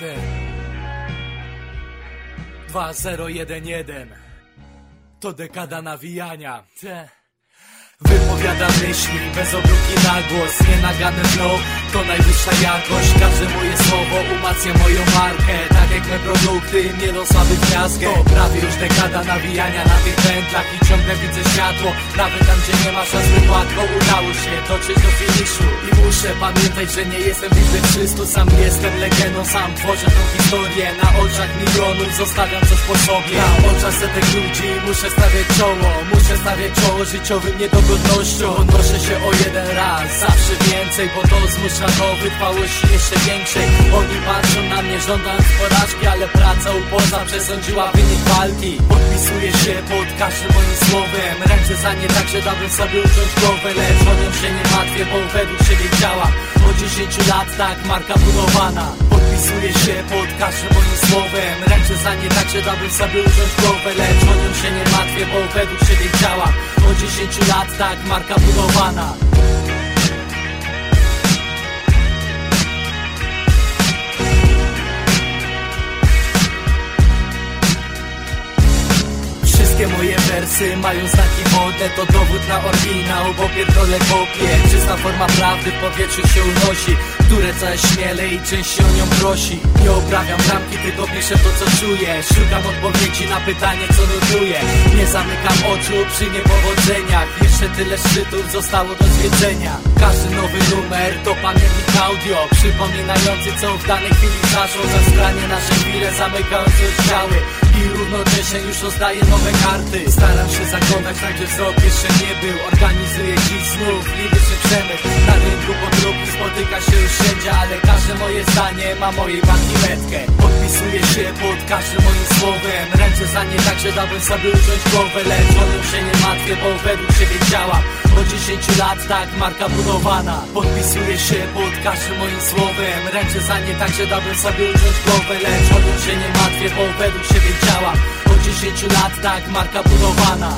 Ty. 2011 To dekada nawijania Te. Myśli bez obróbki na głos Nienagany flow to najwyższa jakość Każde moje słowo umacnia moją markę. Tak jak me produkty nie do słabych miast To prawie już dekada nawijania na tych pętlach I ciągle widzę światło. Nawet tam gdzie nie ma szans łatwo Udało się dotrzeć do finiszu. I muszę pamiętać, że nie jestem liczby 300 Sam jestem legendą, sam tworzę tą historię. Na oczach milionów zostawiam coś po sobie. Na oczach setek ludzi muszę stawiać czoło. Muszę stawiać czoło życiowym niedogodnościom. Podnoszę się o jeden raz, zawsze więcej Bo to zmusza do wytrwałości jeszcze większej Oni patrzą na mnie żądając porażki Ale praca upoza przesądziła wynik walki. Podpisuję się pod każdym moim słowem. Ręczę za nie tak, że dałbym sobie uciąć głowę Lecz o się nie martwię, bo według siebie działam Od 10 lat tak marka budowana. Podpisuję się pod każdym moim słowem. Ręczę za nie tak, że dałbym sobie uciąć głowę Lecz o się nie martwię, bo według siebie działam Od 10 lat tak marka budowana moje wersy mają znaki wodne To dowód na oryginał, bo pierdolę kopie. Czysta forma prawdy w powietrzu się unosi Które coraz śmielej i częściej o nią prosi. Nie oprawiam ramki, tylko piszę to co czuję. Szukam odpowiedzi na pytanie co nurtuje Nie zamykam oczu przy niepowodzeniach. Jeszcze tyle szczytów zostało do zwiedzenia. Każdy nowy numer to pamiętnik audio Przypominający co w danej chwili zaszło Za skranie nasze chwile zamykając rozdziały I równocześnie już rozdaję nowe karty. Staram się zaglądać tam gdzie wzrok jeszcze nie był. Organizuję dziś znów lidyczny przemysł. Na rynku podróbki spotyka się już wszędzie Ale każde moje zdanie ma mojej matki metkę. Podpisuję się pod każdym moim słowem. Ręczę za nie tak, że dałbym sobie uciąć głowę Lecz o nią się nie martwię, bo według siebie działam 10 lat tak marka budowana. Podpisuję się pod każdym moim słowem. Ręczę za nie tak, że dałbym sobie uciąć głowę. Lecz o nią się nie martwię, bo według siebie działam od 10 lat tak marka budowana